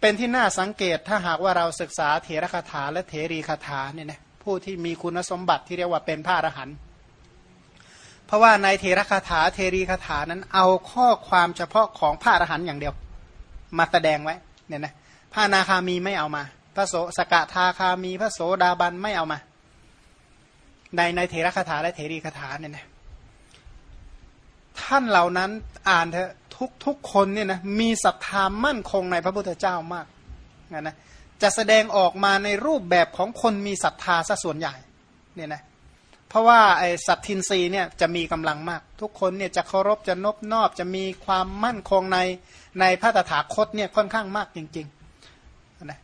เป็นที่น่าสังเกตถ้าหากว่าเราศึกษาเถรคาถาและเถรีคาถาเนี่ยนะผู้ที่มีคุณสมบัติที่เรียกว่าเป็นพระอรหันต์เพราะว่าในเถรคาถาเทรีคาถานั้นเอาข้อความเฉพาะของพระอรหันต์อย่างเดียว มาแสดงไว้เนี่ยนะพระนาคามีไม่เอามา พระโสสกทาคามีพระโสดาบันไม่เอามา ในในเถรคาถาและเทรีคาถาเนี่ยนะท่านเหล่านั้นอ่านเถอะ ทุกทุกคนเนี่ยนะมีศรัทธามั่นคงในพระพุทธเจ้ามากนะนะจะแสดงออกมาในรูปแบบของคนมีศรัทธาซะส่วนใหญ่เนี่ยนะเพราะว่าไอ้สัตทินรีเนี่ยจะมีกำลังมาก ทุกคนเนี่ยจะเคารพจะนบนอบจะมีความมั่นคงในในพระตถาคตเนี่ยค่อนข้างมากจริงๆนะ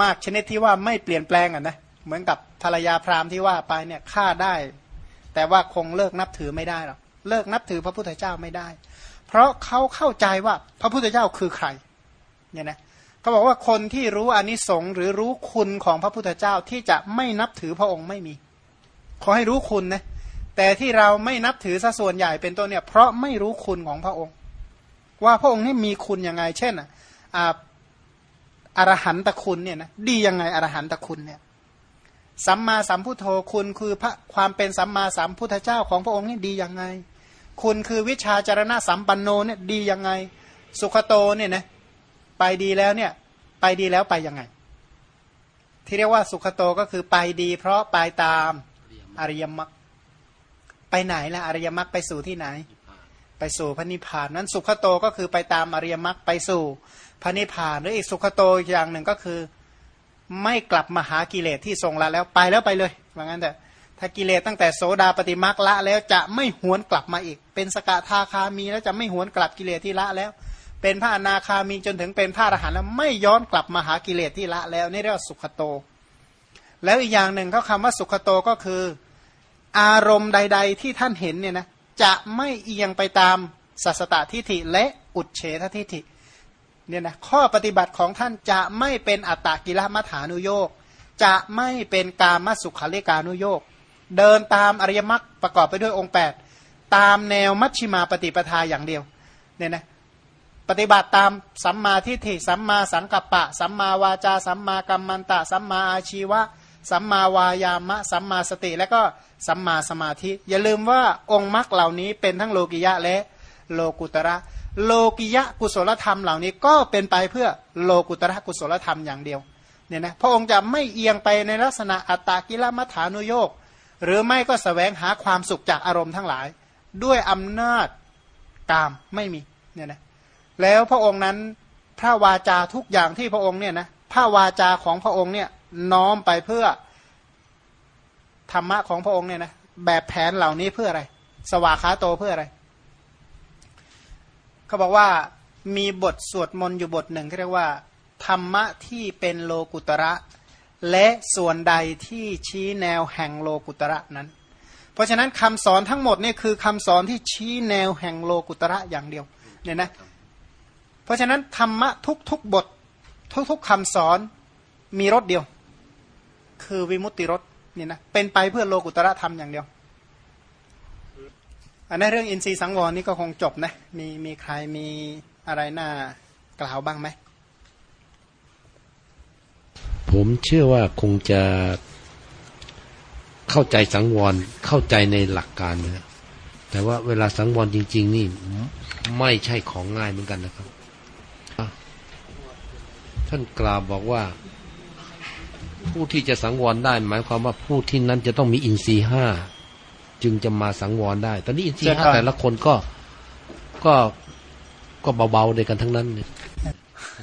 มากชนิดที่ว่าไม่เปลี่ยนแปลงอะนะเหมือนกับภรรยาพราหมณ์ที่ว่าไปเนี่ยฆ่าได้ แต่ว่าคงเลิกนับถือไม่ได้หรอกเลิกนับถือพระพุทธเจ้าไม่ได้ เพราะเขาเข้าใจว่าพระพุทธเจ้าคือใครเนี่ยนะเขาบอกว่าคนที่รู้อนิสงส์หรือรู้คุณของพระพุทธเจ้าที่จะไม่นับถือพระองค์ไม่มี ขอให้รู้คุณนะแต่ที่เราไม่นับถือซะส่วนใหญ่เป็นตัวเนี่ย เพราะไม่รู้คุณของพระองค์ ว่าพระองค์นี่มีคุณยังไง เช่นอะอรหันตคุณเนี่ยนะดียังไงอรหันตคุณเนี่ยสัมมาสัมพุทโธคุณคือพระความเป็นสัมมาสัมพุทธเจ้าของพระองค์นี่ดียังไง คุณคือวิชาจารณะสัมปันโนเนี่ยดียังไง สุขโตเนี่ยนะไปดีแล้วเนี่ยไปดีแล้วไปยังไง ที่เรียกว่าสุขโตก็คือไปดี เพราะไปตามอริยมรรคไปไหนล่ะอริยมรรคไปสู่ที่ไหน ไปสู่พระนิพพานนั้นสุขโตก็คือไปตามอริยมรรคไปสู่พระนิพพานหรืออีกสุขโตอีกอย่างหนึ่งก็คือ ไม่กลับมาหากิเลสที่ทรงละแล้วไปแล้วไปเลยว่างั้นแต่ ถ้ากิเลสตั้งแต่โสดาปฏิมักละแล้วจะไม่หวนกลับมาอีก เป็นสกทาคามีแล้วจะไม่หวนกลับกิเลสที่ละแล้ว เป็นพระอนาคามีจนถึงเป็นพระอรหันต์แล้วไม่ย้อนกลับมาหากิเลสที่ละแล้วนี่เรียกว่าสุขโต แล้วอีกอย่างหนึ่งเขาคำว่าสุขโตก็คือ อารมณ์ใด ๆ ที่ท่านเห็นเนี่ยนะจะไม่เอียงไปตามสัสตตทิฏฐิและอุดเฉททิฏฐิเนี่ยนะข้อปฏิบัติของท่านจะไม่เป็นอัตตกิลมัฐานุโยกจะไม่เป็นกามสุขาริการุโยก เดินตามอริยมรรคประกอบไปด้วยองค์ 8 ตามแนวมัชชิมาปฏิปทาอย่างเดียวเนี่ยนะปฏิบัติตามสัมมาทิฏฐิสัมมาสังกัปปะ สัมมาวาจา สัมมากัมมันตะ สัมมาอาชีวะ สัมมาวายามะ สัมมาสติ และก็สัมมาสมาธิ อย่าลืมว่าองค์มรรคเหล่านี้เป็นทั้งโลกิยะและโลกุตระ โลกิยะกุศลธรรมเหล่านี้ก็เป็นไปเพื่อโลกุตระกุศลธรรมอย่างเดียวเนี่ยนะพระองค์จะไม่เอียงไปในลักษณะอัตตากิลมัฐานุโยก หรือไม่ก็สแสวงหาความสุขจากอารมณ์ทั้งหลาย ด้วยอำนาจกามไม่มีเนี่ยนะแล้วพระองค์นั้นพระวาจาทุกอย่างที่พระองค์เนี่ยนะพระวาจาของพระองค์เนี่ยน้อมไปเพื่อธรรมะของพระองค์เนี่ยนะแบบแผนเหล่านี้เพื่ออะไร สวากขาโตเพื่ออะไร เขาบอกว่ามีบทสวดมนต์อยู่บทหนึ่งเรียกว่า ธรรมะที่เป็นโลกุตระ และส่วนใดที่ชี้แนวแห่งโลกุตระนั้น เพราะฉะนั้นคำสอนทั้งหมดนี่คือคำสอนที่ชี้แนวแห่งโลกุตระอย่างเดียวเนี่ยนะเพราะฉะนั้นธรรมะทุกๆบททุกๆคำสอนมีรถเดียว คือวิมุตติรถเนี่ยนะเป็นไปเพื่อโลกุตระธรรมอย่างเดียวอันนั้นเรื่องอินทรีย์สังวรนี่ก็คงจบนะมีมีใครมีอะไรน่ากล่าวบ้างไหม ผมเชื่อว่าคงจะเข้าใจสังวรเข้าใจในหลักการนะแต่ว่าเวลาสังวรจริง ๆ นี่ ไม่ใช่ของง่ายเหมือนกันนะครับ ท่านกล่าวบอกว่า ผู้ที่จะสังวรได้ หมายความว่าผู้ที่นั้นจะต้องมีอินทรีย์ห้าจึงจะมาสังวรได้ ตอนนี้อินทรีย์ห้าแต่ละคนก็ก็ก็เบาๆในกันทั้งนั้นเนี่ย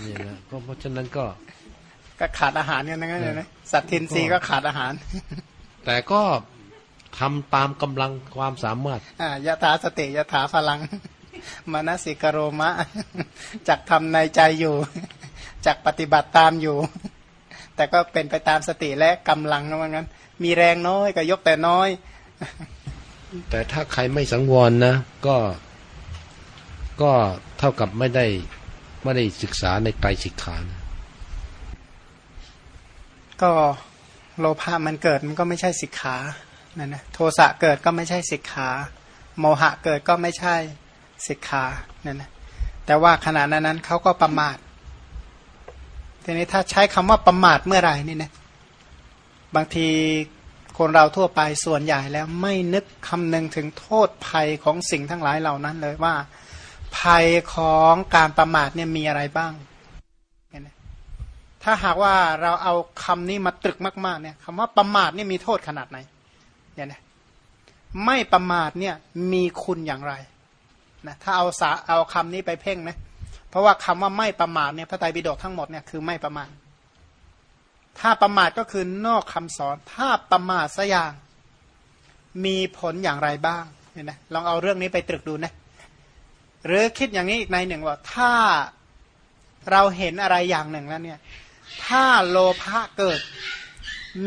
นี่นะก็เพราะฉะนั้นก็ ก็ขาดอาหารกันนั่นเลยนะสัตว์ทินรีก็ขาดอาหาร แต่ก็ทำตามกำลังความสามารถอ่ายะถาสติยะถาพลังมนสิกโรมะจักทำในใจอยู่จักปฏิบัติตามอยู่ แต่ก็เป็นไปตามสติและกำลังนะว่างั้น มีแรงน้อยก็ยกแต่น้อย แต่ถ้าใครไม่สังวรนะ ก็ ก็เท่ากับไม่ได้ไม่ได้ศึกษาในไตรสิกขานะ ก็โลภะมันเกิดมันก็ไม่ใช่สิกขานั่นนะโทสะเกิดก็ไม่ใช่สิกขา โมหะเกิดก็ไม่ใช่สิกขานั่นนะแต่ว่าขณะนั้นนั้นเขาก็ประมาททีนี้ถ้าใช้คำว่าประมาทเมื่อไหร่นี่นะบางทีคนเราทั่วไปส่วนใหญ่แล้วไม่นึกคำนึงถึงโทษภัยของสิ่งทั้งหลายเหล่านั้นเลยว่า ภัยของการประมาทเนี่ยมีอะไรบ้าง ถ้าหากว่าเราเอาคำนี้มาตรึกมากๆเนี่ยคำว่าประมาทนี่มีโทษขนาดไหนเนี่ยนะไม่ประมาทเนี่ยมีคุณอย่างไรนะถ้าเอาสาเอาคำนี้ไปเพ่งนะเพราะว่าคำว่าไม่ประมาทเนี่ยพระไตรปิฎกทั้งหมดเนี่ยคือไม่ประมาทถ้าประมาทก็คือนอกคำสอน ถ้าประมาทสัอย่างมีผลอย่างไรบ้างเนี่ยนะลองเอาเรื่องนี้ไปตรึกดูนะหรือคิดอย่างนี้อีกในหนึ่งว่าถ้าเราเห็นอะไรอย่างหนึ่งแล้วเนี่ย ถ้าโลภะเกิด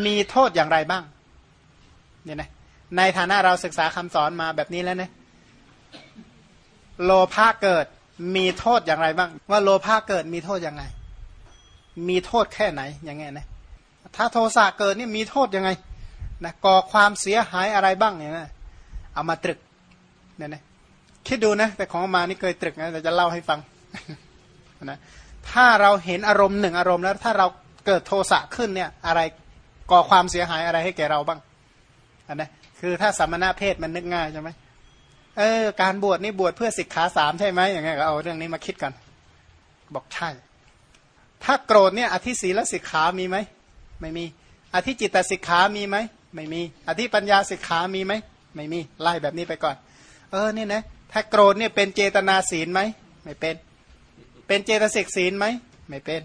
มีโทษอย่างไรบ้างเนี่ยนะในฐานะเราศึกษาคำสอนมาแบบนี้แล้วนะโลภะเกิดมีโทษอย่างไรบ้าง ว่าโลภะเกิดมีโทษยังไง มีโทษแค่ไหนอย่างไงนะถ้าโทสะเกิดนี่มีโทษยังไงนะก่อความเสียหายอะไรบ้างเนี่ยนะเอามาตรึกเนี่ยนะคิดดูนะ แต่ของมานี่เคยตรึกนะแต่จะเล่าให้ฟังนะ ถ้าเราเห็นอารมณ์หนึ่งอารมณ์แล้วถ้าเราเกิดโทสะขึ้นเนี่ยอะไรก่อความเสียหายอะไรให้แก่เราบ้างอันนะคือถ้าสมณะเพศมันนึกง่ายใช่ไหมเออการบวชนี่บวชเพื่อสิกขาสามใช่ไหมอย่างเงี้ยก็เอาเรื่องนี้มาคิดกัน บอกใช่ ถ้าโกรธเนี่ยอธิศีลสิกขามีไหมไม่มี อธิจิตสิกขามีไหมไม่มี อธิปัญญาสิกขามีไหมไม่มีไล่แบบนี้ไปก่อน เออเนี่ยนะถ้าโกรธเนี่ยเป็นเจตนาศีลไหมไม่เป็น เป็นเจตสิกศีลไหมไม่เป็น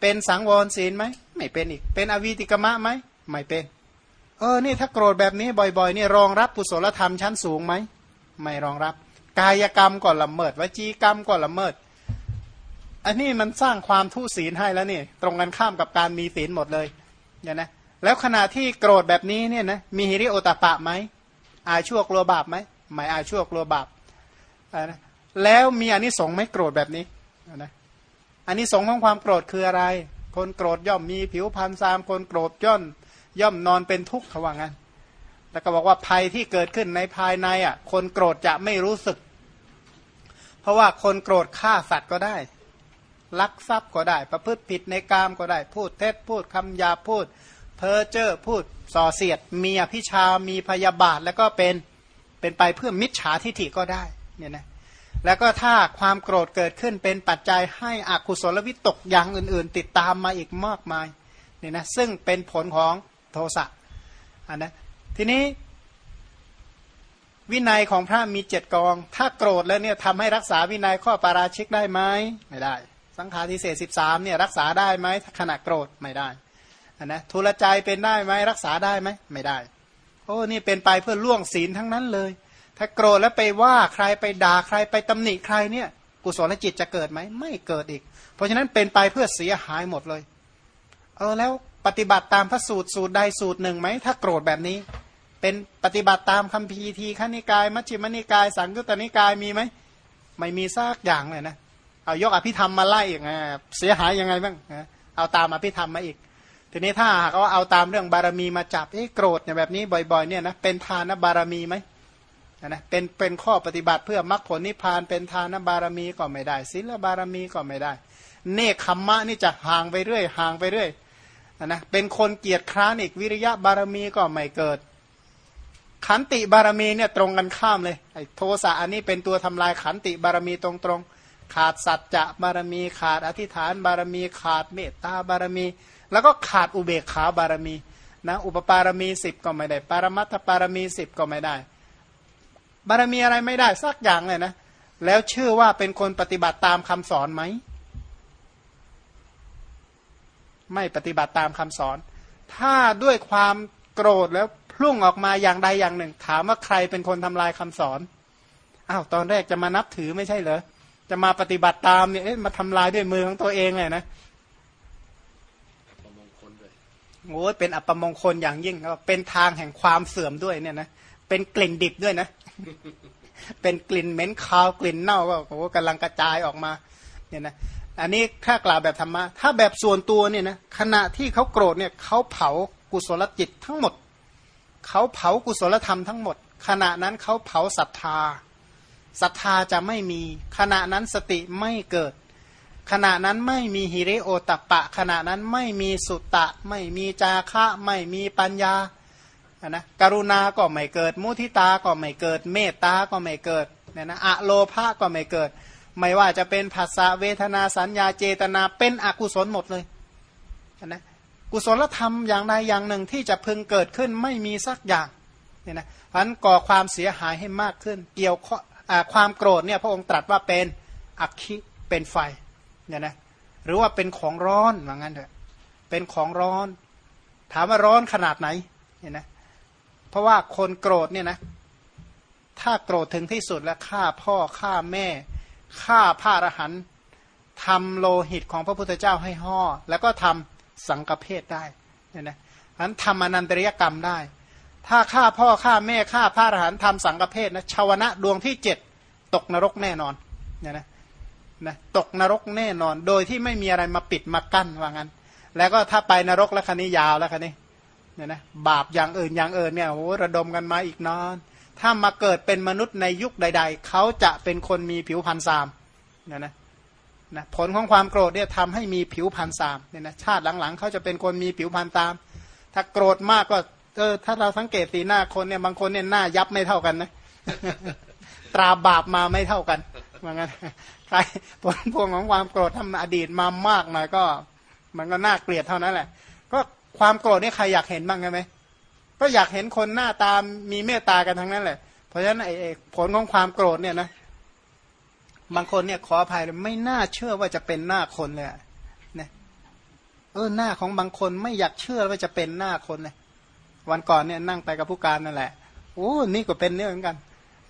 เป็นสังวรศีลไหมไม่เป็นอีก เป็นอวีติกมะไหมไม่เป็น เออนี่ถ้าโกรธแบบนี้บ่อยๆ นี่รองรับกุศลธรรมชั้นสูงไหมไม่รองรับ กายกรรมก็ละเมิดวจีกรรมก็ละเมิด อันนี้มันสร้างความทุศีลให้แล้วนี่ตรงกันข้ามกับการมีศีลหมดเลยเนี่ยนะแล้วขณะที่โกรธแบบนี้เนี่ยนะมีฮิริโอตปะไหมอายชั่วกลัวบาปไหมไม่อายชั่วกลัวบาปนะแล้วมีอันนี้สงไม่โกรธแบบนี้ นะอันนี้สงของความโกรธคืออะไร คนโกรธย่อมมีผิวพรรณซามคนโกรธย่อมย่อมนอนเป็นทุกข์เขาว่างั้น แล้วก็บอกว่าภัยที่เกิดขึ้นในภายในอะ คนโกรธจะไม่รู้สึก เพราะว่าคนโกรธฆ่าสัตว์ก็ได้ ลักทรัพย์ก็ได้ ประพฤติผิดในกามก็ได้ พูดเท็จพูดคำหยาพูด เพ้อเจ้อพูดส่อเสียด มีอภิชามีพยาบาทแล้วก็เป็นเป็นไปเพื่อมิจฉาทิฐิก็ได้ เนี่ยนะ แล้วก็ถ้าความโกรธเกิดขึ้นเป็นปัจจัยให้อกุศลวิตกอย่างอื่น ๆ ติดตามมาอีกมากมายเนี่ยนะซึ่งเป็นผลของโทสะอันนะทีนี้ วินัยของพระมีเจ็ดกอง ถ้าโกรธแล้วเนี่ยทำให้รักษาวินัยข้อปาราชิกได้ไหมไม่ได้ สังขารทิเศษสิบสามเนี่ยรักษาได้ไหมขณะโกรธไม่ได้อันนะทุลใจเป็นได้ไหมรักษาได้ไหมไม่ได้โอ้นี่เป็นไปเพื่อล่วงศีลทั้งนั้นเลย ถ้าโกรธแล้วไปว่าใครไปด่าใครไปตำหนิใครเนี่ย กุศลจิตจะเกิดไหมไม่เกิดอีก เพราะฉะนั้นเป็นไปเพื่อเสียหายหมดเลยเออแล้วปฏิบัติตามพระสูตรสูตรใดสูตรหนึ่งไหมถ้าโกรธแบบนี้ เป็นปฏิบัติตามคำพีทีขณิกาย มัชฌิมนิกาย สังยุตตนิกายมีไหมไม่มีซากอย่างเลยนะเอายกอภิธรรมมาไล่อีกนะเสียหายยังไงบ้างเอาตามอภิธรรมมาอีก ทีนี้ถ้าหากว่าเอาตามเรื่องบารมีมาจับเอ้โกรธเนี่ยแบบนี้บ่อยๆเนี่ยนะเป็นทานบารมีไหม นะเป็นเป็นข้อปฏิบัติเพื่อมรรคผลนิพพานเป็นทานบารมีก็ไม่ได้ศีลบารมีก็ไม่ได้ เนคขมมะนี่จะห่างไปเรื่อยห่างไปเรื่อยนะเป็นคนเกียรติคร้านอีกวิริยะบารมีก็ไม่เกิด ขันติบารมีเนี่ยตรงกันข้ามเลยไอ้โทสะอันนี้เป็นตัวทำลายขันติบารมีตรงๆ ขาดสัจจะบารมี ขาดอธิษฐานบารมี ขาดเมตตาบารมี แล้วก็ขาดอุเบกขาบารมีนะอุปปารมีสิบก็ไม่ได้ ปารมัตถปารมีสิบก็ไม่ได้ บารมีอะไรไม่ได้สักอย่างเลยนะแล้วเชื่อว่าเป็นคนปฏิบัติตามคำสอนไหม ไม่ปฏิบัติตามคำสอน ถ้าด้วยความโกรธแล้วพุ่งออกมาอย่างใดอย่างหนึ่ง ถามว่าใครเป็นคนทำลายคำสอนอ้าวตอนแรกจะมานับถือไม่ใช่เหรอจะมาปฏิบัติตามเนี่ยมาทำลายด้วยมือของตัวเองเลยนะโอ้ยเป็นอัปมงคลอย่างยิ่งเป็นทางแห่งความเสื่อมด้วยเนี่ยนะเป็นกลิ่นดิบด้วยนะ เป็นกลิ่นเหม็นคาวกลิ่นเน่าก็โอ้กำลังกระจายออกมาเนี่ยนะอันนี้ถ้ากล่าวแบบธรรมะถ้าแบบส่วนตัวเนี่ยนะขณะที่เขาโกรธเนี่ยเขาเผากุศลจิตทั้งหมดเขาเผากุศลธรรมทั้งหมด ขณะนั้นเขาเผาศรัทธาศรัทธาจะไม่มี ขณะนั้นสติไม่เกิด ขณะนั้นไม่มีฮิริโอตปะ ขณะนั้นไม่มีสุตตะ ไม่มีจาคะ ไม่มีปัญญา นะกรุณาก็ไม่เกิด มุทิตาก็ไม่เกิด เมตตาก็ไม่เกิดเนี่ยนะอะโลภะก็ไม่เกิด ไม่ว่าจะเป็นภาษาเวทนาสัญญาเจตนาเป็นอกุศลหมดเลยนะกุศลธรรมอย่างใดอย่างหนึ่งที่จะพึงเกิดขึ้นไม่มีสักอย่างเนี่ยนะพันก่อความเสียหายให้มากขึ้น เกี่ยวความโกรธเนี่ยพระองค์ตรัสว่าเป็นอักขิเป็นไฟเนี่ยนะหรือว่าเป็นของร้อนว่างั้นเถอะเป็นของร้อน ถามว่าร้อนขนาดไหนเนี่ยนะ เพราะว่าคนโกรธเนี่ยนะ ถ้าโกรธถึงที่สุดแล้วฆ่าพ่อฆ่าแม่ฆ่าพระอรหันต์ทำโลหิตของพระพุทธเจ้าให้ห่อแล้วก็ทำสังกเพศได้เนี่ยนะนั้นทำอนันตริยกรรมได้ ถ้าฆ่าพ่อฆ่าแม่ฆ่าพระอรหันต์ทำสังกเพศนะชาวนะดวงที่เจ็ดตกนรกแน่นอนเนี่ยนะนะตกนรกแน่นอน โดยที่ไม่มีอะไรมาปิดมากั้นว่างั้น แล้วก็ถ้าไปนรกแล้วคันนี้ยาวแล้วคันนี้ เนี่ยนะบาปอย่างอื่นอย่างอื่นเนี่ยโอ้ระดมกันมาอีกนานถ้ามาเกิดเป็นมนุษย์ในยุคใด ๆ เขาจะเป็นคนมีผิวพรรณซามเนี่ยนะนะผลของความโกรธเนี่ยทำให้มีผิวพรรณซามเนี่ยนะชาติหลังๆ เขาจะเป็นคนมีผิวพรรณตาม ถ้าโกรธมากก็เออถ้าเราสังเกตสีหน้าคนเนี่ยบางคนเนี่ยหน้ายับไม่เท่ากันนะตราบาปมาไม่เท่ากันว่างั้นใครผลพวงของความโกรธทำอดีตมามากหน่อยก็ มันก็น่าเกลียดเท่านั้นแหละ ก็ ความโกรธนี่ใครอยากเห็นบ้างไหมก็อยากเห็นคนหน้าตามีเมตตากันทั้งนั้นแหละ เพราะฉะนั้นไอ้ผลของความโกรธเนี่ยนะบางคนเนี่ยขออภัยไม่น่าเชื่อว่าจะเป็นหน้าคนเลยเนี่ยเออหน้าของบางคนไม่อยากเชื่อว่าจะเป็นหน้าคนเลยวันก่อนเนี่ยนั่งไปกับผู้การนั่นแหละโอ้นี่ก็เป็นเนี่ยเหมือนกัน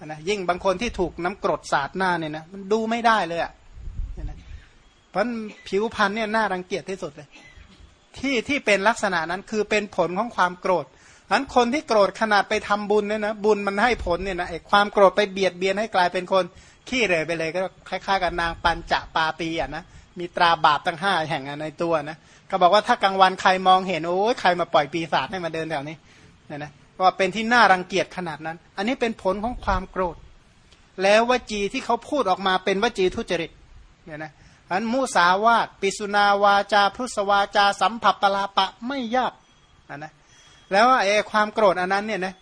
นะยิ่งบางคนที่ถูกน้ำกรดสาดหน้าเนี่ยนะมันดูไม่ได้เลยอะเพราะผิวพรรณเนี่ยน่ารังเกียจที่สุดเลย ที่ที่เป็นลักษณะนั้นคือเป็นผลของความโกรธอันคนที่โกรธขนาดไปทำบุญเนี่ยนะบุญมันให้ผลเนี่ยนะไอ้ความโกรธไปเบียดเบียนให้กลายเป็นคนขี้เหร่ไปเลยก็คล้ายๆกับนางปัญจปาปีอะนะมีตราบาปตั้งห้าแห่งในตัวนะก็บอกว่าถ้ากลางวันใครมองเห็นโอ้ยใครมาปล่อยปีศาจให้มาเดินแถวนี้เนี่ยนะว่าเป็นที่น่ารังเกียจขนาดนั้น อันนี้เป็นผลของความโกรธ แล้ววจีที่เขาพูดออกมาเป็นวจีทุจริตเนี่ยนะ อันมุสาวาตปิสุนาวาจาพุสวาจา สัมผัสปลาปะไม่ยากนะแล้วไอ้ความโกรธอันนั้นเนี่ยนะ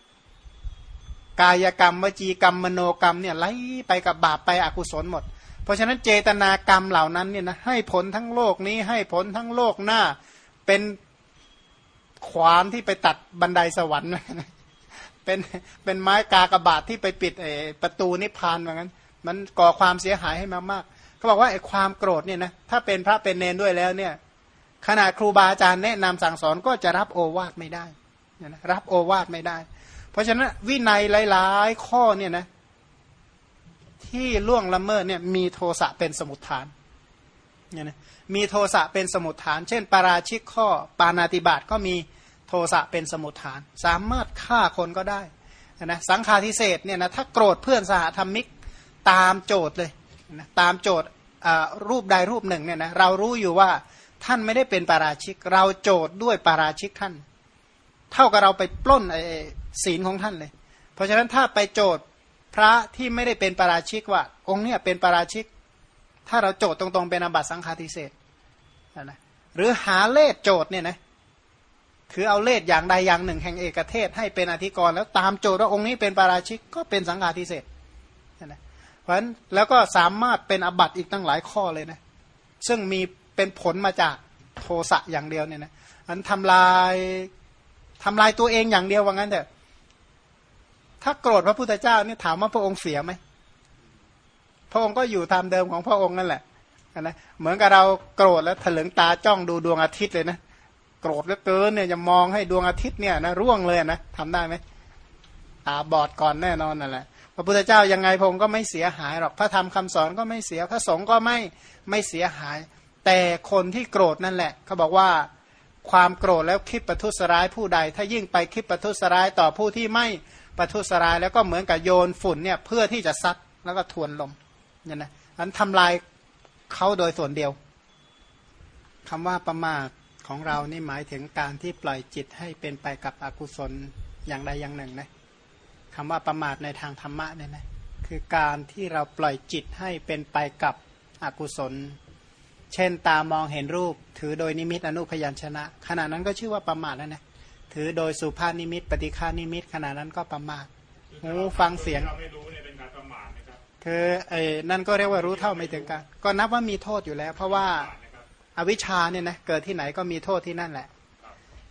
กายกรรมวจีกรรมมโนกรรมเนี่ยไหลไปกับบาปไปอกุศลหมด เพราะฉะนั้นเจตนากรรมเหล่านั้นเนี่ยนะให้ผลทั้งโลกนี้ให้ผลทั้งโลกหน้า เป็นขวานที่ไปตัดบันไดสวรรค์เป็นเป็นไม้กากระบาดที่ไปปิดประตูนิพพานเหมือนกันมันก่อความเสียหายให้มามาก เขาบอกว่าไอ้ความโกรธเนี่ยนะถ้าเป็นพระเป็นเนนด้วยแล้วเนี่ยขนาดครูบาอาจารย์แนะนำสั่งสอนก็จะรับโอวาทไม่ได้นะรับโอวาทไม่ได้ เพราะฉะนั้นวินัยหลายๆ ข้อเนี่ยนะที่ล่วงละเมิดเนี่ยมีโทสะเป็นสมุทฐานเนี่ยนะมีโทสะเป็นสมุทฐาน เช่น ปาราชิกข้อ ปานาติบาตก็มีโทสะเป็นสมุทฐาน สามารถฆ่าคนก็ได้นะสังฆาทิเศษเนี่ยนะถ้าโกรธเพื่อนสหธรรมิกตามโจทย์เลย ตามโจทย์รูปใดรูปหนึ่งเนี่ยนะเรารู้อยู่ว่าท่านไม่ได้เป็นปาราชิก เราโจทย์ด้วยปาราชิกท่าน เท่ากับเราไปปล้นศีลของท่านเลย เพราะฉะนั้นถ้าไปโจทย์พระที่ไม่ได้เป็นปาราชิกว่า องค์เนี้ยเป็นปาราชิก ถ้าเราโจทย์ตรงๆเป็นอบัตสังฆาทิเศษนะหรือหาเลขโจทย์เนี่ยนะคือเอาเลขอย่างใดอย่างหนึ่งแห่งเอกเทศให้เป็นอธิกรณ์แล้วตามโจทย์ว่าองค์นี้เป็นปาราชิกก็เป็นสังฆาทิเศษ ราะฉะนั้นแล้วก็สามารถเป็นอบัตอีกตั้งหลายข้อเลยนะ ซึ่งมีเป็นผลมาจากโทสะอย่างเดียวเนี่ยนะอันทำลายทำลายตัวเองอย่างเดียวว่างั้นเถอะถ้าโกรธพระพุทธเจ้านี่ถามว่าพระองค์เสียไหมพระองค์ก็อยู่ตามเดิมของพระองค์นั่นแหละนะเหมือนกับเราโกรธแล้วถลึงตาจ้องดูดวงอาทิตย์เลยนะโกรธเหลือเกินเนี่ยจะมองให้ดวงอาทิตย์เนี่ยนะร่วงเลยนะทำได้ไหมตาบอดก่อนแน่นอนนั่นแหละ ระพุทธเจ้ายังไงพงก็ไม่เสียหายหรอกพระธรรมคำสอนก็ไม่เสียพระสงฆ์ก็ไม่ไม่เสียหาย แต่คนที่โกรธนั่นแหละเขาบอกว่าความโกรธแล้วคิดประทุษร้ายผู้ใด ถ้ายิ่งไปคิดประทุษร้ายต่อผู้ที่ไม่ประทุษร้ายแล้วก็เหมือนกับโยนฝุ่นเนี่ยเพื่อที่จะซัดแล้วก็ทวนลมเนี่ยนะอันทำลายเขาโดยส่วนเดียวคำว่าประมาทของเรานี่หมายถึงการที่ปล่อยจิตให้เป็นไปกับอกุศลอย่างใดอย่างหนึ่งนะ คำว่าประมาทในทางธรรมะเนี่ยนะคือการที่เราปล่อยจิตให้เป็นไปกับอกุศล เช่นตามองเห็นรูป ถือโดยนิมิตอนุพยัญชนะ ขณะนั้นก็ชื่อว่าประมาทแล้วนะถือโดยสุภาพนิมิต ปฏิฆานิมิต ขณะนั้นก็ประมาทหูฟังเสียงเราไม่รู้เนี่ยเป็นการประมาทนะครับคือไอ้นั่นก็เรียกว่ารู้เท่าไม่ถึงการก็นับว่ามีโทษอยู่แล้ว เพราะว่านะครับอวิชชาเนี่ยนะเกิดที่ไหนก็มีโทษที่นั่นแหละ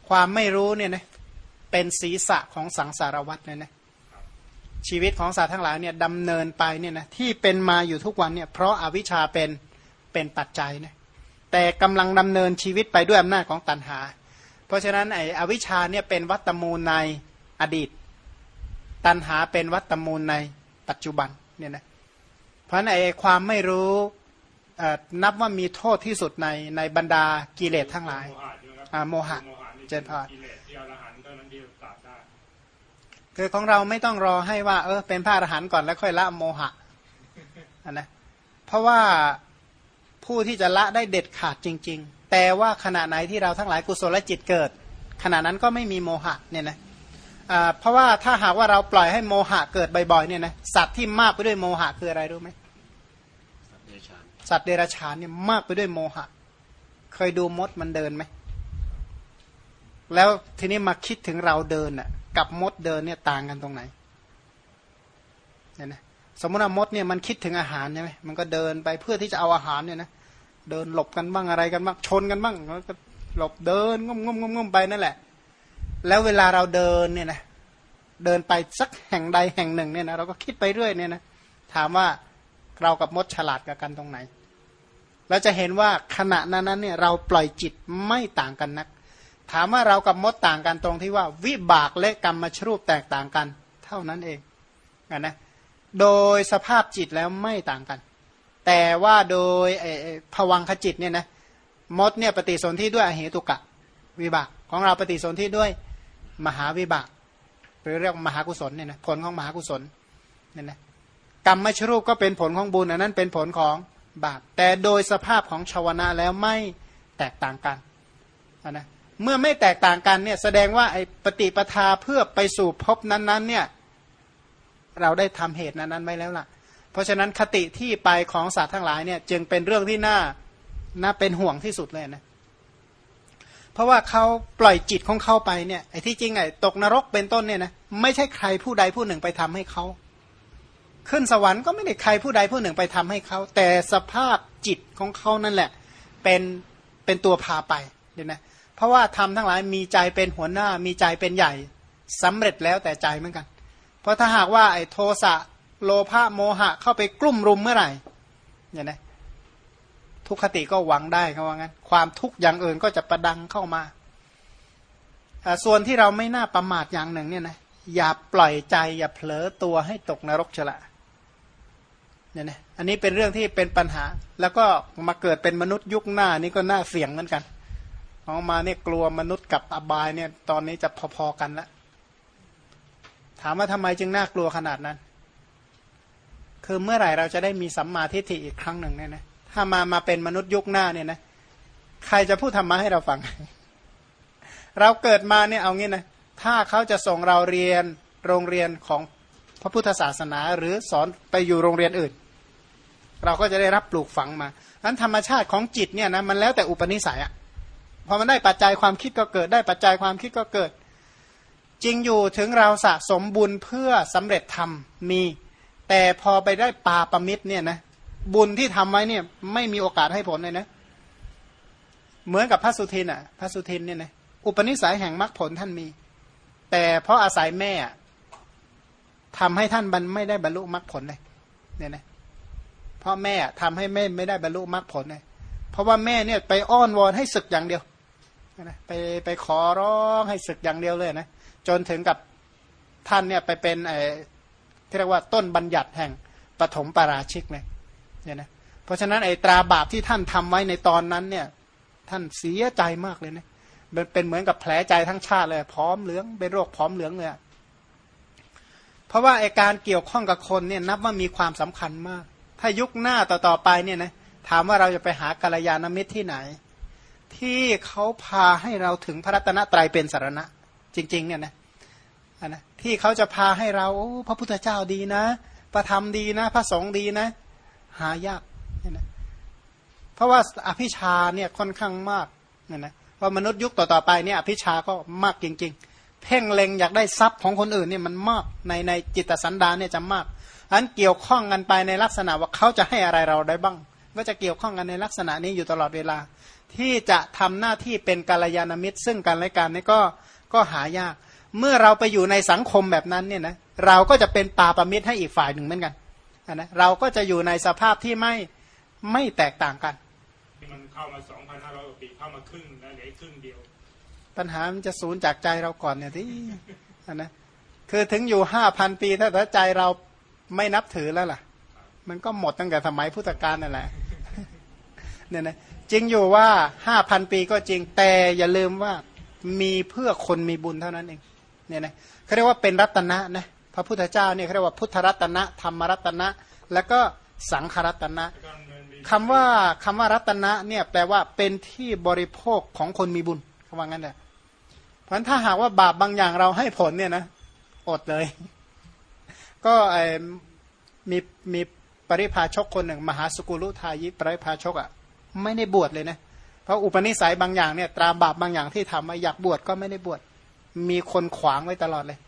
ความไม่รู้เนี่ยนะเป็นศีรษะของสังสารวัตรเนี่ยนะ ชีวิตของสัตว์ทั้งหลายเนี่ยดำเนินไปเนี่ยนะที่เป็นมาอยู่ทุกวันเนี่ยเพราะอาวิชชาเป็นเป็นปัจจัยนะแต่กำลังดำเนินชีวิตไปด้วยอำนาจของตัณหา เพราะฉะนั้นไอ้อวิชชาเนี่ยเป็นวัตมูลในอดีต ตัณหาเป็นวัตมูลในปัจจุบันเนี่ยนะเพราะฉะนั้นไอ้ความไม่รู้เอ่อนับว่ามีโทษที่สุดในในบรรดากิเลสทั้งหลายโมหะใช่ไหมครับอ่าโมหะโมหะนี่เจนพรกิเลสที่อรหันต์เท่านั้นที่ปราบได้ คือของเราไม่ต้องรอให้ว่า เออเป็นพระอรหันต์ก่อนแล้วค่อยละโมหะนนะเพราะว่าผู้ที่จะละได้เด็ดขาดจริง ๆ แต่ว่าขณะไหนที่เราทั้งหลายกุศลจิตเกิด ขณะนั้นก็ไม่มีโมหะเนี่ยนะเพราะว่าถ้าหากว่าเราปล่อยให้โมหะเกิดบ่อยๆเนี่ยนะสัตว์ที่มากไปด้วยโมหะคืออะไรรู้ไหมสัตว์เดรัจฉานเนี่ยมากไปด้วยโมหะ เคยดูมดมันเดินไหมแล้วทีนี้มาคิดถึงเราเดินน่ะ กับมดเดินเนี่ยต่างกันตรงไหนเนี่ยนะสมมติว่ามดเนี่ยมันคิดถึงอาหารใช่ไหมมันก็เดินไปเพื่อที่จะเอาอาหารเนี่ยนะเดินหลบกันบ้างอะไรกันบ้างชนกันบ้างแล้วก็หลบเดินงมงมงมงมไปนั่นแหละ แล้วเวลาเราเดินเนี่ยนะเดินไปสักแห่งใดแห่งหนึ่งเนี่ยนะเราก็คิดไปเรื่อยเนี่ยนะถามว่าเรากับมดฉลาดกับกันตรงไหนเราจะเห็นว่าขณะนั้นเนี่ยเราปล่อยจิตไม่ต่างกันนัก ถามว่าเรากับมดต่างกันตรงที่ว่า วิบากและกรรมชรูปแตกต่างกัน เท่านั้นเองนะนะโดยสภาพจิตแล้วไม่ต่างกัน แต่ว่าโดยไอ้ไอ้ภวังคจิตเนี่ยนะมดเนี่ยปฏิสนธิด้วยอเหตุกะวิบากของเราปฏิสนธิด้วยมหาวิบากหรือเรียกมหากุศลเนี่ยนะผลของมหากุศลเนี่ยนะกรรมมชรูปก็เป็นผลของบุญอันนั้นเป็นผลของบาปแต่โดยสภาพของชาวนะแล้วไม่แตกต่างกันนะ เมื่อไม่แตกต่างกันเนี่ยแสดงว่าไอ้ปฏิปทาเพื่อไปสู่ภพนั้นๆเนี่ยเราได้ทำเหตุนั้นๆไว้แล้วล่ะ เพราะฉะนั้นคติที่ไปของสัตว์ทั้งหลายเนี่ยจึงเป็นเรื่องที่น่าน่าเป็นห่วงที่สุดเลยนะ เพราะว่าเขาปล่อยจิตของเขาไปเนี่ยไอ้ที่จริงไอ้ตกนรกเป็นต้นเนี่ยนะไม่ใช่ใครผู้ใดผู้หนึ่งไปทำให้เขาขึ้นสวรรค์ก็ไม่ได้ใครผู้ใดผู้หนึ่งไปทำให้เขา แต่สภาพจิตของเขานั่นแหละ เป็นเป็นตัวพาไปเดี๋ยนะเพราะว่าทำทั้งหลายมีใจเป็นหัวหน้า มีใจเป็นใหญ่สำเร็จแล้วแต่ใจเหมือนกัน เพราะถ้าหากว่าไอ้โทสะโลภะโมหะเข้าไปกลุ่มรุมเมื่อไหร่เนี่ยนะทุกขติก็หวังได้เขาว่างั้น ความทุกข์อย่างอื่นก็จะประดังเข้ามา ส่วนที่เราไม่น่าประมาทอย่างหนึ่งเนี่ยนะอย่าปล่อยใจ อย่าเผลอตัวให้ตกนรกฉละเนี่ยนะอันนี้เป็นเรื่องที่เป็นปัญหา แล้วก็มาเกิดเป็นมนุษย์ยุคหน้านี่ก็น่าเสี่ยงเหมือนกัน ออกมาเนี่ยกลัวมนุษย์กับอบายเนี่ย ตอนนี้จะพอๆกันละถามว่าทำไมจึงน่ากลัวขนาดนั้น คือเมื่อไหร่เราจะได้มีสัมมาทิฏฐิอีกครั้งหนึ่งเนี่ยนะถ้ามามาเป็นมนุษย์ยุคหน้าเนี่ยนะใครจะพูดธรรมะให้เราฟัง เราเกิดมาเนี่ยเอางี้นะถ้าเขาจะส่งเราเรียนโรงเรียนของพระพุทธศาสนา หรือสอนไปอยู่โรงเรียนอื่น เราก็จะได้รับปลูกฝังมานั้นธรรมชาติของจิตเนี่ยนะมันแล้วแต่อุปนิสัยอะ พอมันได้ปัจจัยความคิดก็เกิด ได้ปัจจัยความคิดก็เกิด จริงอยู่ถึงเราสะสมบุญเพื่อสำเร็จธรรมมี แต่พอไปได้ปาปมิตรเนี่ยนะบุญที่ทำไว้เนี่ยไม่มีโอกาสให้ผลเลยนะเหมือนกับพระสุทินอะ พระสุทินเนี่ยนะอุปนิสัยแห่งมรรคผลท่านมี แต่เพราะอาศัยแม่ทำให้ท่านบรรไม่ได้บรรลุมรรคผลเลยเนี่ยนะเพราะแม่ทำให้แม่ไม่ได้บรรลุมรรคผลเลยเพราะว่าแม่เนี่ยไปอ้อนวอนให้ศึกอย่างเดียว นะไปไปขอร้องให้ศึกอย่างเดียวเลยนะจนถึงกับท่านเนี่ยไปเป็นไอ้ที่เรียกว่าต้นบัญญัติแห่งปฐมปาราชิกเลยเนี่ยนะเพราะฉะนั้นไอ้ตราบาปที่ท่านทำไว้ในตอนนั้นเนี่ย ท่านเสียใจมากเลยนะเป็นเหมือนกับแผลใจทั้งชาติเลยพร้อมเหลืองเป็นโรคพร้อมเหลืองเลยเพราะว่าไอการเกี่ยวข้องกับคนเนี่ยนับว่ามีความสำคัญมาก ถ้ายุคหน้าต่อๆไปเนี่ยนะถามว่าเราจะไปหากัลยาณมิตรที่ไหน ที่เขาพาให้เราถึงพระรัตนตรัยเป็นสารณะ จริง ๆ เนี่ยนะนะที่เขาจะพาให้เราพระพุทธเจ้าดีนะประธรรมดีนะ พระสงฆ์ดีนะ หายากเนี่ยนะเพราะว่าอภิชาเนี่ยค่อนข้างมากเนี่ยนะว่ามนุษย์ยุคต่อๆไปเนี่ยอภิชาก็มากจริง ๆ เพ่งเล็งอยากได้ทรัพย์ของคนอื่นเนี่ยมันมากในในจิตสันดานเนี่ยจะมากอันเกี่ยวข้องกันไปในลักษณะว่าเขาจะให้อะไรเราได้บ้าง ก็จะเกี่ยวข้องกันในลักษณะนี้อยู่ตลอดเวลา ที่จะทำหน้าที่เป็นกาลยานามิตร ซึ่งกันและกันนี่ก็ก็หายาก เมื่อเราไปอยู่ในสังคมแบบนั้นเนี่ยนะเราก็จะเป็นปาปมิตรให้อีกฝ่ายหนึ่งเหมือนกันนะเราก็จะอยู่ในสภาพที่ไม่ไม่แตกต่างกันมันเข้ามา2,500กว่าปีเข้ามาครึ่งแล้วเหลืออีกครึ่งเดียว ปัญหามันจะสูญจากใจเราก่อนเนี่ยที่อันนะคือถึงอยู่ห้าพันปีถ้าใจเราไม่นับถือแล้วล่ะ มันก็หมดตั้งแต่สมัยพุทธกาลนั่นแหละเนี่ยนะ จริงอยู่ว่าห้าพันปีก็จริงแต่อย่าลืมว่ามีเพื่อคนมีบุญเท่านั้นเองเนี่ยนะเขาเรียกว่าเป็นรัตนะนะพระพุทธเจ้าเนี่ยเขาเรียกว่าพุทธรัตนะธรรมรัตนะ แล้วก็สังขรัตนะคำว่าคำว่ารัตนะเนี่ยแปลว่าเป็นที่บริโภคของคนมีบุญคำว่างั้นแหละเพราะั้นถ้าหากว่าบาปบางอย่างเราให้ผลเนี่ยนะอดเลย ก็มีมีปริพาชกคนหนึ่ง มหาสกุลุทายิปริพาชกอะ ไม่ได้บวชเลยนะเพราะอุปนิสัยบางอย่างเนี่ยตราบาปบางอย่างที่ทำมาอยากบวชก็ไม่ได้บวชมีคนขวางไว้ตลอดเลย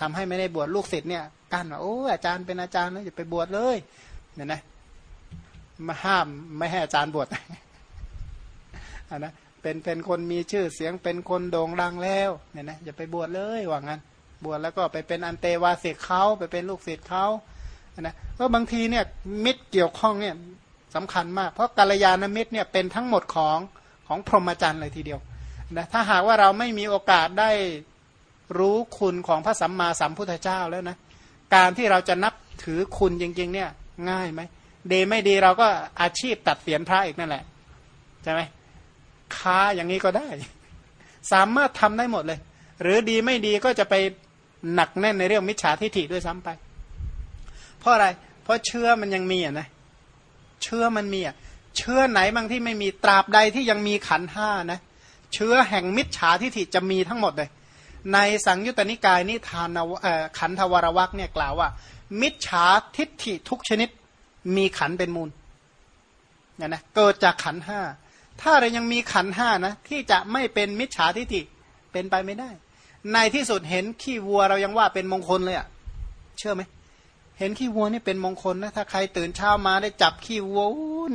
ทำให้ไม่ได้บวชลูกศิษย์เนี่ยกั้นว่าโอ้อาจารย์เป็นอาจารย์นะอย่าไปบวชเลยเนี่ยนะมาห้ามไม่ให้อาจารย์บวชอันนะเป็นเป็นคนมีชื่อเสียงเป็นคนโด่งดังแล้วเนี่ยนะอย่าไปบวชเลยว่างั้น บวชแล้วก็ไปเป็นอันเตวาสิกเขาไปเป็นลูกศิษย์เขานะเพราะบางทีเนี่ยมิตรเกี่ยวข้องเนี่ย สำคัญมาก เพราะกัลยาณมิตรเนี่ยเป็นทั้งหมดของของพรหมจรรย์เลยทีเดียวนะถ้าหากว่าเราไม่มีโอกาสได้รู้คุณของพระสัมมาสัมพุทธเจ้าแล้วนะการที่เราจะนับถือคุณจริง ๆ เนี่ยง่ายไหมดีไม่ดีเราก็อาชีพตัดเสียนพระอีกนั่นแหละใช่ไหมค้าอย่างนี้ก็ได้ สามารถทำได้หมดเลย หรือดีไม่ดีก็จะไปหนักแน่นในเรื่องมิจฉาทิฐิด้วยซ้ำไป เพราะอะไร เพราะเชื้อมันยังมีอะนะเเชื้อมันมีอะเชื้อไหนบางที่ไม่มีตราบใดที่ยังมีขันห้านะเชื้อแห่งมิจฉาทิฏฐิจะมีทั้งหมดเลย ในสังยุตตนิกายนิทานขันธวรวักเนี่ยกล่าวว่า มิจฉาทิฏฐิทุกชนิดมีขันเป็นมูลเนี่ยนะเกิดจากขันห้าถ้าเรายังมีขันห้านะที่จะไม่เป็นมิจฉาทิฏฐิเป็นไปไม่ได้ ในที่สุดเห็นขี้วัวเรายังว่าเป็นมงคลเลยอะ่ะ เชื่อไหม เห็นขี้วัวนี่เป็นมงคลนะถ้าใครตื่นเช้ามาได้จับขี้วัว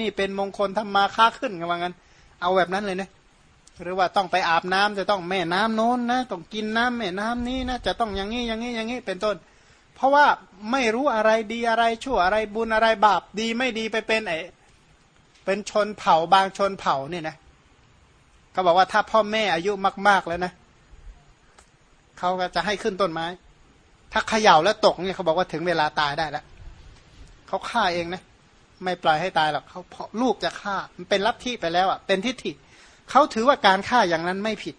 นี่เป็นมงคลทำมาค้าขึ้นกันว่างั้น เอาแบบนั้นเลยนะหรือว่าต้องไปอาบน้ำจะต้องแม่น้ำโน้นนะต้องกินน้ำแม่น้ำนี้นะจะต้องอย่างนี้อย่างนี้อย่างนี้เป็นต้น เพราะว่าไม่รู้อะไรดีอะไรชั่วอะไรบุญอะไรบาปดีไม่ดีไปเป็นไอเป็นชนเผ่าบางชนเผ่าเนี่ยนะเขาบอกว่าถ้าพ่อแม่อายุมาก ๆแล้วนะเขาก็จะให้ขึ้นต้นไม้ ถ้าเขย่าแล้วตกเนี่ยเขาบอกว่าถึงเวลาตายได้แล้วเขาฆ่าเองนะไม่ปล่อยให้ตายหรอกเขาลูกจะฆ่ามันเป็นลัทธิไปแล้วอะเป็นทิฏฐิเขาถือว่าการฆ่าอย่างนั้นไม่ผิด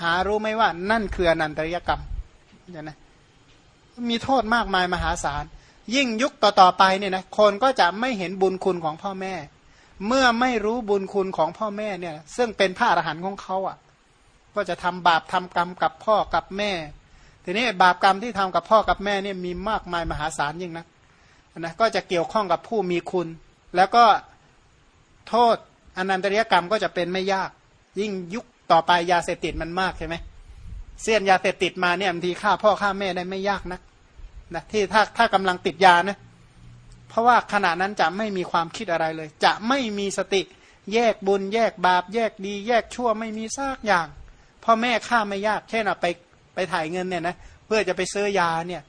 หารู้ไหมว่านั่นคืออนันตริยกรรมเห็นไหมมีโทษมากมายมหาศาล ยิ่งยุคต่อๆไปเนี่ยนะคนก็จะไม่เห็นบุญคุณของพ่อแม่ เมื่อไม่รู้บุญคุณของพ่อแม่เนี่ย ซึ่งเป็นพระอรหันต์ของเขาอะ ก็จะทำบาปทำกรรมกับพ่อกับแม่ ทีนี้บาปกรรมที่ทำกับพ่อกับแม่เนี่ยมีมากมายมหาศาลยิ่งนะนะก็จะเกี่ยวข้องกับผู้มีคุณ แล้วก็โทษอนันตริยกรรมก็จะเป็นไม่ยาก ยิ่งยุคต่อไปยาเสพติดมันมากใช่ไหมเสี้ยนยาเสพติดมาเนี่ยบางทีฆ่าพ่อฆ่าแม่ได้ไม่ยากนักนะที่ถ้าถ้ากำลังติดยานะเพราะว่าขณะนั้นจะไม่มีความคิดอะไรเลย จะไม่มีสติแยกบุญแยกบาป แยกดี แยกชั่วไม่มีซากอย่างพ่อแม่ฆ่าไม่ยากเช่นไป ถ่ายเงินเนี่ยนะเพื่อจะไปซื้อยาเนี่ย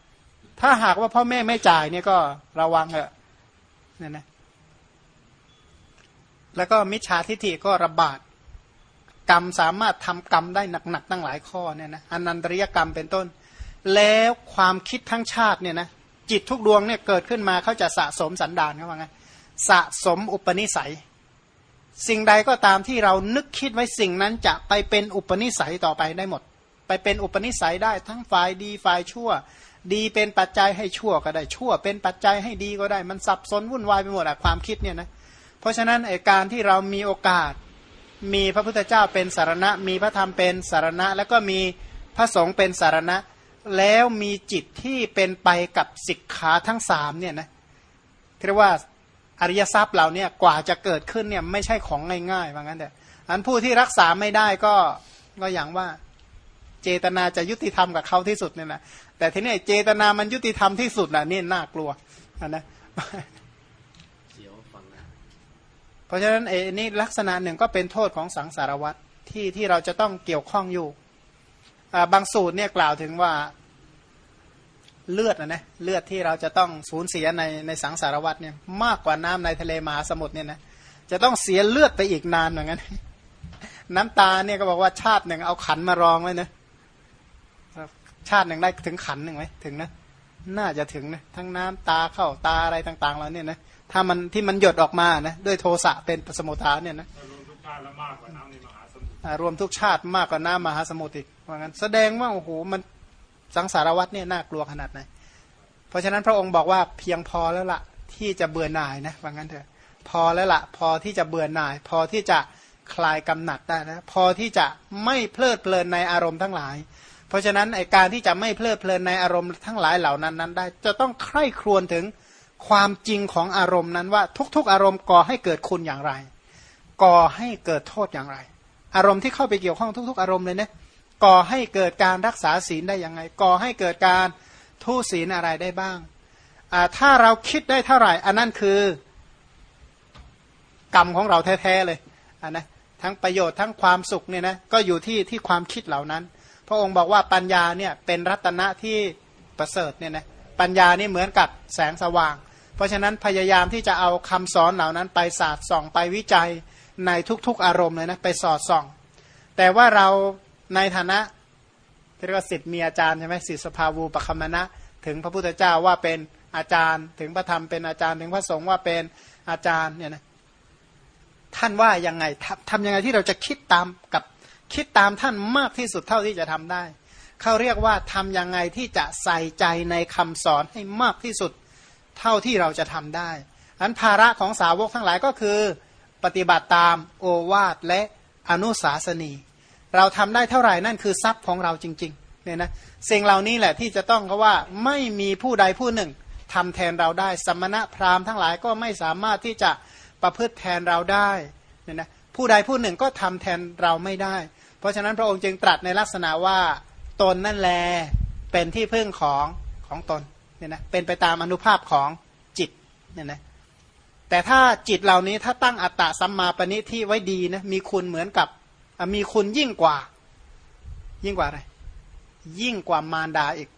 ถ้าหากว่าพ่อแม่ไม่จ่ายเนี่ยก็ระวังเถอะเนี่ยนะแล้วก็มิจฉาทิฏฐิก็ระบาดกรรมสามารถทำกรรมได้หนักๆตั้งหลายข้อเนี่ยนะอนันตริยกรรมเป็นต้น แล้วความคิดทั้งชาติเนี่ยนะจิตทุกดวงเนี่ยเกิดขึ้นมาเขาจะสะสมสันดานเขาว่าไงสะสมอุปนิสัย สิ่งใดก็ตามที่เรานึกคิดไว้สิ่งนั้นจะไปเป็นอุปนิสัยต่อไปได้หมด ไปเป็นอุปนิสัยได้ทั้งฝ่ายดีฝ่ายชั่ว ดีเป็นปัจจัยให้ชั่วก็ได้ชั่ว เป็นปัจจัยให้ดีก็ได้ มันสับสนวุ่นวายไปหมดอะความคิดเนี่ยนะเพราะฉะนั้นไอการที่เรามีโอกาส มีพระพุทธเจ้าเป็นสารณะ มีพระธรรมเป็นสารณะ แล้วก็มีพระสงฆ์เป็นสารณะ แล้วมีจิตที่เป็นไปกับสิกขาทั้งสามเนี่ยนะเรียกว่าอริยทรัพย์เหล่านี้กว่าจะเกิดขึ้นเนี่ยไม่ใช่ของง่ายๆว่างั้นแต่อันผู้ที่รักษาไม่ได้ก็ก็อย่างว่า เจตนาจะยุติธรรมกับเขาที่สุดเนี่ยนะแต่ทีนี้เจตนามันยุติธรรมที่สุดนะนี่น่ากลัวนะเพราะฉะนั้นเอ้นี่ลักษณะหนึ่งก็เป็นโทษของสังสารวัตรที่ที่เราจะต้องเกี่ยวข้องอยู่บางสูตรเนี่ยกล่าวถึงว่าเลือดนะนะเลือดที่เราจะต้องสูญเสียในในสังสารวัตรเนี่ยมากกว่าน้ำในทะเลมหาสมุทรเนี่ยนะจะต้องเสียเลือดไปอีกนานเหมือนกันน้ำตาเนี่ยก็บอกว่าชาติหนึ่งเอาขันมารองไว้นะ ชาติหนึ่งได้ถึงขันหนึ่งไหมถึงนะ น่าจะถึงนะทั้งน้ำตาเข้าตาอะไรต่าง ๆ แล้วเนี่ยนะถ้ามันที่มันหยดออกมานะด้วยโทสะเป็นสมุทฐานเนี่ยนะรวมทุกชาติแล้วมากกว่าน้ำในมหาสมุทรรวมทุกชาติมากกว่าน้ำมหาสมุทรอีกว่างั้นแสดงว่าโอ้โหมันสังสารวัตรเนี่ยน่ากลัวขนาดไหนเพราะฉะนั้นพระองค์บอกว่าเพียงพอแล้วละ่ะ ที่จะเบื่อหน่ายนะว่างั้นเถอะพอแล้วละ่ะ พอที่จะเบื่อหน่าย พอที่จะคลายกำหนัดได้นะพอที่จะไม่เพลิดเพลินในอารมณ์ทั้งหลาย เพราะฉะนั้นไอการที่จะไม่เพลิดเพลินในอารมณ์ทั้งหลายเหล่านั้นนั้นได้ จะต้องใคร่ครวญถึงความจริงของอารมณ์นั้นว่าทุกๆ อารมณ์ก่อให้เกิดคุณอย่างไร ก่อให้เกิดโทษอย่างไร อารมณ์ที่เข้าไปเกี่ยวข้องทุก ๆ อารมณ์เลยนะก่อให้เกิดการรักษาศีลได้ยังไง ก่อให้เกิดการทุศีลอะไรได้บ้าง ถ้าเราคิดได้เท่าไหร่ อันนั้นคือกรรมของเราแท้ๆเลยนนะทั้งประโยชน์ทั้งความสุขเนี่ยนะก็อยู่ที่ที่ความคิดเหล่านั้น ระองค์บอกว่าปัญญาเนี่ยเป็นรัตนะที่ประเสริฐเนี่ยนะปัญญานี่เหมือนกับแสงสว่าง เพราะฉะนั้นพยายามที่จะเอาคำสอนเหล่านั้นไปศาสตร์ส่องไปวิจัยในทุกๆอารมณ์เลยนะไปสอดส่อง แต่ว่าเราในฐานะเรียกว่าสิทธิ์มีอาจารย์ใช่ไหมสิทธิสภาวูปคัมมณะถึงพระพุทธเจ้าว่าเป็นอาจารย์ ถึงพระธรรมเป็นอาจารย์ ถึงพระสงฆ์ว่าเป็นอาจารย์เนี่ยนะท่านว่ายังไงทำยังไงที่เราจะคิดตามกับ คิดตามท่านมากที่สุดเท่าที่จะทำได้ เขาเรียกว่าทำยังไงที่จะใส่ใจในคำสอนให้มากที่สุดเท่าที่เราจะทำได้อันภาระของสาวกทั้งหลายก็คือ ปฏิบัติตามโอวาทและอนุสาสนี เราทำได้เท่าไหร่นั่นคือทรัพย์ของเราจริงๆเนี่ยนะสิ่งเหล่านี้แหละที่จะต้องเพราว่าไม่มีผู้ใดผู้หนึ่งทำแทนเราได้ สมณะพราหมณ์ทั้งหลายก็ไม่สามารถที่จะประพฤติแทนเราได้เนี่ยนะผู้ใดผู้หนึ่งก็ทำแทนเราไม่ได้ เพราะฉะนั้นพระองค์จึงตรัสในลักษณะว่าตนนั่นแลเป็นที่พึ่งของของตนเนี่ยนะเป็นไปตามอนุภาพของจิตเนี่ยนะแต่ถ้าจิตเหล่านี้ถ้าตั้งอัตตะสัมมาปณิที่ไว้ดีนะมีคุณเหมือนกับมีคุณยิ่งกว่า ยิ่งกว่าอะไรยิ่งกว่ามารดาอีก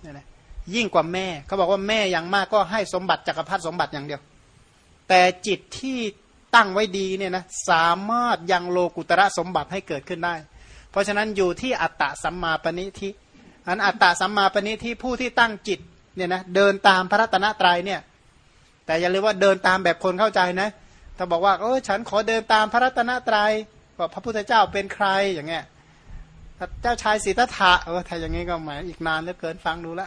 เนี่ยนะยิ่งกว่าแม่เขาบอกว่าแม่อย่างมากก็ให้สมบัติจักรพรรดิสมบัติอย่างเดียว แต่จิตที่ตั้งไว้ดีเนี่ยนะสามารถยังโลกุตระสมบัติให้เกิดขึ้นได้ เพราะฉะนั้นอยู่ที่อัตตะสัมมาปณิทิอันอัตตะสัมมาปณิทิผู้ที่ตั้งจิตเนี่ยนะเดินตามพระรัตนตรัยเนี่ย แต่อย่าลืมว่าเดินตามแบบคนเข้าใจนะถ้าบอกว่าเออฉันขอเดินตามพระรัตนตรัยว่าพระพุทธเจ้าเป็นใครอย่างเงี้ยเจ้าชายสิทธัตถะเออถ้าอย่างงี้ก็หมายอีกนานเหลือเกินฟังดูแล